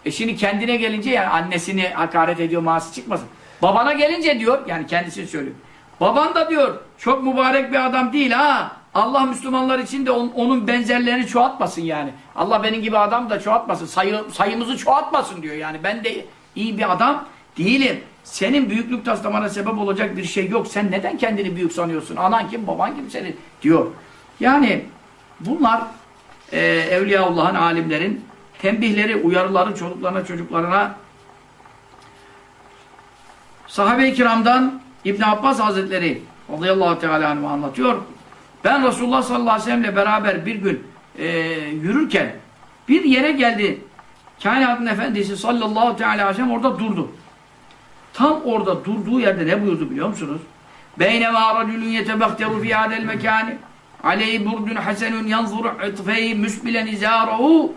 e şimdi kendine gelince yani annesini hakaret ediyor mağazı çıkmasın Babana gelince diyor, yani kendisini söylüyor. Baban da diyor, çok mübarek bir adam değil ha. Allah Müslümanlar için de on, onun benzerlerini çoğaltmasın yani. Allah benim gibi adam da çoğaltmasın. Sayı, sayımızı çoğaltmasın diyor yani. Ben de iyi bir adam değilim. Senin büyüklük taslamana sebep olacak bir şey yok. Sen neden kendini büyük sanıyorsun? Anan kim, baban kim senin? Diyor. Yani bunlar e, Evliyaullah'ın, alimlerin tembihleri, uyarıları çocuklarına, çocuklarına Sahabe-i kiramdan İbn Abbas Hazretleri radıyallahu teala anh'ı anlatıyor. Ben Resulullah sallallahu aleyhi ve sellemle beraber bir gün e, yürürken bir yere geldi. Kainatın Efendisi sallallahu teala aleyhi ve sellem orada durdu. Tam orada durduğu yerde ne buyurdu biliyor musunuz? Beynema raculun yetebakteru fi hadel mekani aleyhi burdun hasenun yanzuru itfeyi müsbilen izârahu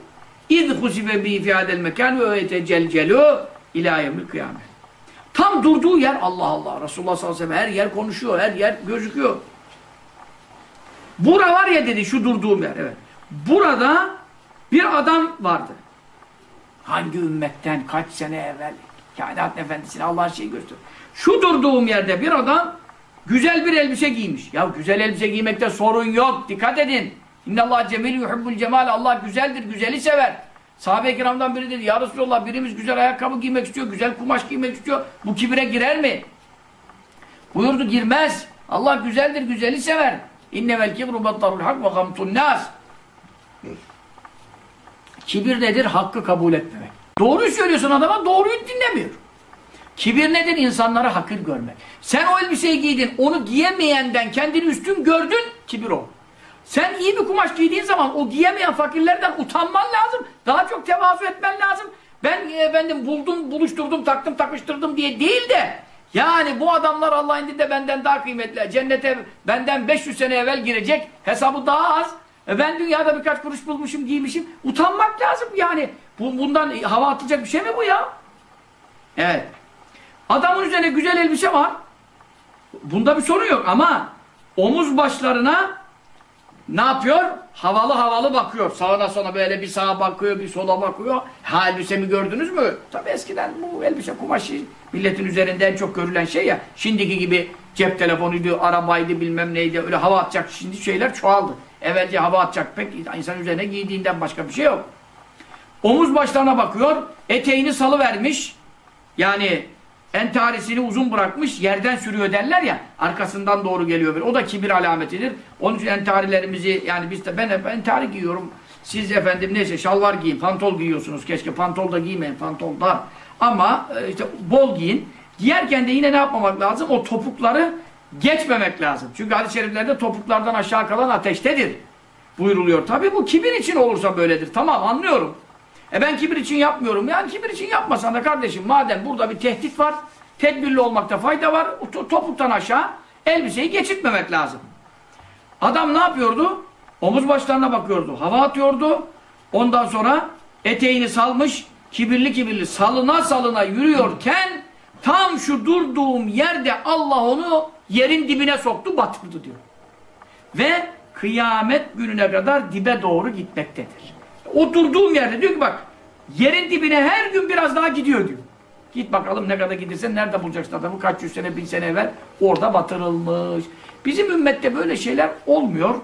iz husife bi fi hadel mekan ve yetecelcelu ilâ yevmil kıyamet. Tam durduğu yer Allah Allah. Resulullah sallallahu aleyhi ve sellem her yer konuşuyor, her yer gözüküyor. Bura var ya dedi şu durduğum yer. Evet. Burada bir adam vardı. Hangi ümmetten kaç sene evvel kainat efendisine Allah'ın şeyi gösteriyor. Şu durduğum yerde bir adam güzel bir elbise giymiş. Ya güzel elbise giymekte sorun yok. Dikkat edin. İnnallah cemil yuhibbul cemal. Allah güzeldir, güzeli sever. Sahabe-i kiramdan biri dedi, Ya Resulallah birimiz güzel ayakkabı giymek istiyor, güzel kumaş giymek istiyor. Bu kibire girer mi? Buyurdu, girmez. Allah güzeldir, güzeli sever. İnnevel kibru battarul hak ve gamtun nas. Kibir nedir? Hakkı kabul etmemek. Doğruyu söylüyorsun adama, doğruyu dinlemiyor. Kibir nedir? İnsanları hakir görmek. Sen o elbiseyi giydin, onu giyemeyenden kendini üstün gördün, kibir o. Sen iyi bir kumaş giydiğin zaman o giyemeyen fakirlerden utanman lazım. Daha çok tevazu etmen lazım. Ben efendim buldum, buluşturdum, taktım, takıştırdım diye değil de yani bu adamlar Allah'ın indinde benden daha kıymetli. Cennete benden 500 sene evvel girecek. Hesabı daha az. E ben dünyada birkaç kuruş bulmuşum, giymişim. Utanmak lazım yani. Bu, bundan hava atacak bir şey mi bu ya? Evet. Adamın üzerine güzel elbise var. Bunda bir sorun yok ama omuz başlarına ne yapıyor? Havalı havalı bakıyor. Sağına sola böyle bir sağa bakıyor, bir sola bakıyor. Ha elbisemi gördünüz mü? Tabii eskiden bu elbise kumaşı milletin üzerinde en çok görülen şey ya. Şimdiki gibi cep telefonuydu, arabaydı bilmem neydi. Öyle hava atacak şimdi şeyler çoğaldı. Evvelce hava atacak pek insan üzerine giydiğinden başka bir şey yok. Omuz başlarına bakıyor. Eteğini salı vermiş. Yani entarisini uzun bırakmış, yerden sürüyor derler ya, arkasından doğru geliyor. Böyle. O da kibir alametidir. Onun için entarilerimizi, yani biz de ben entari giyiyorum. Siz efendim neyse şalvar giyin, pantol giyiyorsunuz. Keşke pantol da giymeyin, pantol dar. Ama e, işte bol giyin. Giyerken de yine ne yapmamak lazım? O topukları geçmemek lazım. Çünkü hadis-i şeriflerde topuklardan aşağı kalan ateştedir buyuruluyor. Tabii bu kibir için olursa böyledir. Tamam anlıyorum. E ben kibir için yapmıyorum. Yani kibir için yapmasan da kardeşim madem burada bir tehdit var, tedbirli olmakta fayda var, topuktan aşağı elbiseyi geçirtmemek lazım. Adam ne yapıyordu? Omuz başlarına bakıyordu, hava atıyordu. Ondan sonra eteğini salmış, kibirli kibirli salına salına yürüyorken tam şu durduğum yerde Allah onu yerin dibine soktu, batırdı diyor. Ve kıyamet gününe kadar dibe doğru gitmektedir. O durduğum yerde diyor ki bak yerin dibine her gün biraz daha gidiyor diyor. Git bakalım ne kadar gidersen nerede bulacaksın adamı kaç yüz sene bin sene evvel orada batırılmış. Bizim ümmette böyle şeyler olmuyor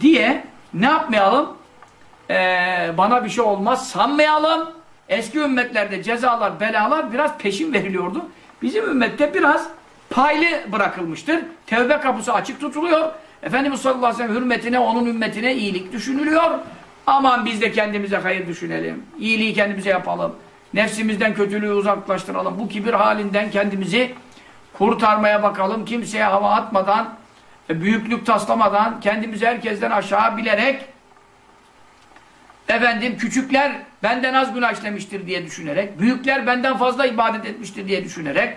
diye ne yapmayalım? Ee, bana bir şey olmaz sanmayalım. Eski ümmetlerde cezalar, belalar biraz peşin veriliyordu. Bizim ümmette biraz paylı bırakılmıştır. Tevbe kapısı açık tutuluyor. Efendimiz sallallahu aleyhi ve sellem hürmetine, onun ümmetine iyilik düşünülüyor. Aman biz de kendimize hayır düşünelim. İyiliği kendimize yapalım. Nefsimizden kötülüğü uzaklaştıralım. Bu kibir halinden kendimizi kurtarmaya bakalım. Kimseye hava atmadan, e, büyüklük taslamadan, kendimizi herkesten aşağı bilerek efendim küçükler benden az günah işlemiştir diye düşünerek, büyükler benden fazla ibadet etmiştir diye düşünerek,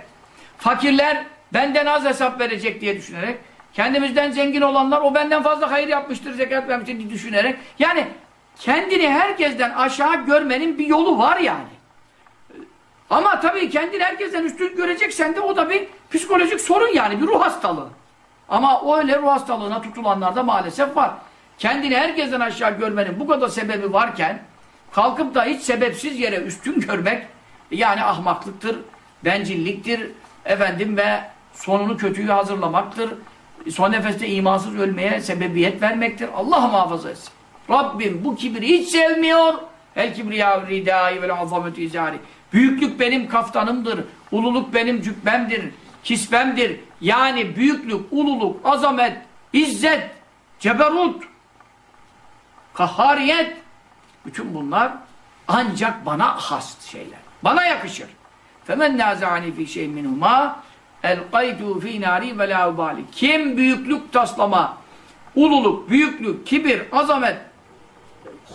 fakirler benden az hesap verecek diye düşünerek, kendimizden zengin olanlar o benden fazla hayır yapmıştır, zekat vermiştir diye düşünerek, yani kendini herkesten aşağı görmenin bir yolu var yani. Ama tabii kendini herkesten üstün göreceksen de o da bir psikolojik sorun yani, bir ruh hastalığı. Ama öyle ruh hastalığına tutulanlar da maalesef var. Kendini herkesten aşağı görmenin bu kadar sebebi varken, kalkıp da hiç sebepsiz yere üstün görmek, yani ahmaklıktır, bencilliktir, efendim ve sonunu kötüyü hazırlamaktır. Son nefeste imansız ölmeye sebebiyet vermektir. Allah muhafaza etsin. Rabbim bu kibri hiç sevmiyor. El kibriya ridai vel azametü izari. Büyüklük benim kaftanımdır. Ululuk benim cübbemdir. Kisbemdir. Yani büyüklük, ululuk, azamet, izzet, ceberut, kahhariyet. Bütün bunlar ancak bana has şeyler. Bana yakışır. Nazani fi şey minhuma elqaytu fi nari ve la Kim büyüklük taslama, ululuk, büyüklük, kibir, azamet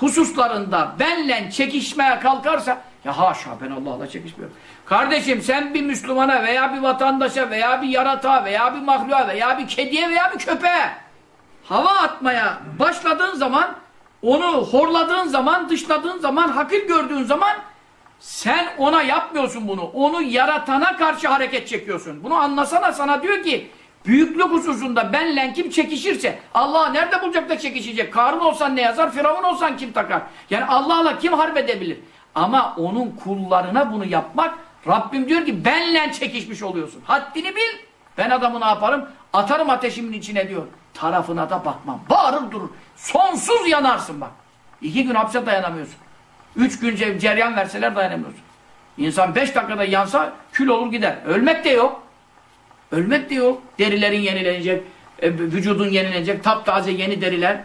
hususlarında benle çekişmeye kalkarsa ya haşa ben Allah'la çekişmiyorum. Kardeşim sen bir Müslümana veya bir vatandaşa veya bir yarata veya bir mahluğa veya bir kediye veya bir köpeğe hava atmaya başladığın zaman onu horladığın zaman, dışladığın zaman, hakir gördüğün zaman sen ona yapmıyorsun bunu. Onu yaratana karşı hareket çekiyorsun. Bunu anlasana sana diyor ki büyüklük hususunda benle kim çekişirse Allah nerede bulacak da çekişecek? Karun olsan ne yazar? Firavun olsan kim takar? Yani Allah'la kim harp edebilir? Ama onun kullarına bunu yapmak Rabbim diyor ki benle çekişmiş oluyorsun. Haddini bil. Ben adamı ne yaparım? Atarım ateşimin içine diyor. Tarafına da bakmam. Bağırır durur. Sonsuz yanarsın bak. İki gün hapse dayanamıyorsun. Üç gün ceryan verseler dayanamıyorsun. İnsan beş dakikada yansa kül olur gider. Ölmek de yok. Ölmek de yok. Derilerin yenilenecek, e, vücudun yenilenecek, taptaze yeni deriler.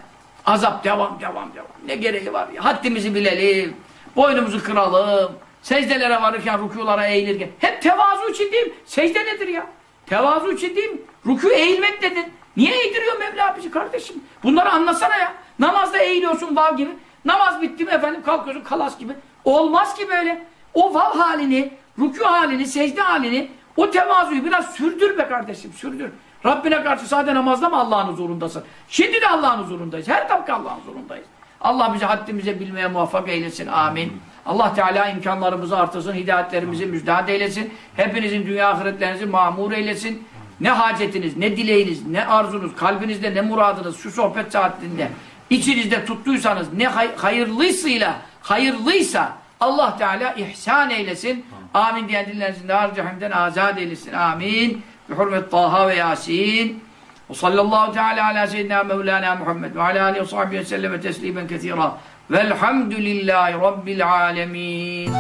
Azap devam, devam, devam. Ne gereği var ya? Haddimizi bilelim. Boynumuzu kıralım. Secdelere varırken, rükulara eğilirken. Hep tevazu için değil mi? Secde nedir ya? Tevazu için değil mi? Rükû eğilmek nedir? Niye eğdiriyor Mevla bizi kardeşim? Bunları anlasana ya. Namazda eğiliyorsun vav gibi. Namaz bitti mi efendim kalkıyorsun kalas gibi. Olmaz ki böyle. O vav halini, rükû halini, secde halini, o tevazuyu biraz sürdür be kardeşim, sürdür. Rabbine karşı sadece namazda mı Allah'ın huzurundasın? Şimdi de Allah'ın huzurundayız. Her dakika Allah'ın huzurundayız. Allah bizi haddimize bilmeye muvaffak eylesin. Amin. Allah Teala imkanlarımızı artırsın. Hidayetlerimizi müjdat eylesin. Hepinizin dünya ahiretlerinizi mamur eylesin. Ne hacetiniz, ne dileğiniz, ne arzunuz, kalbinizde ne muradınız şu sohbet saatinde içinizde tuttuysanız ne hay hayırlısıyla, hayırlıysa Allah Teala ihsan eylesin. Amin diyen dinlerinizin de cehennemden azat eylesin. Amin. Bi hurmet Taha ve Yasin. Ve sallallahu teala ala seyyidina Mevlana Muhammed ve ala alihi ve sahbihi ve selleme teslimen kethira. Velhamdülillahi Rabbil alemin.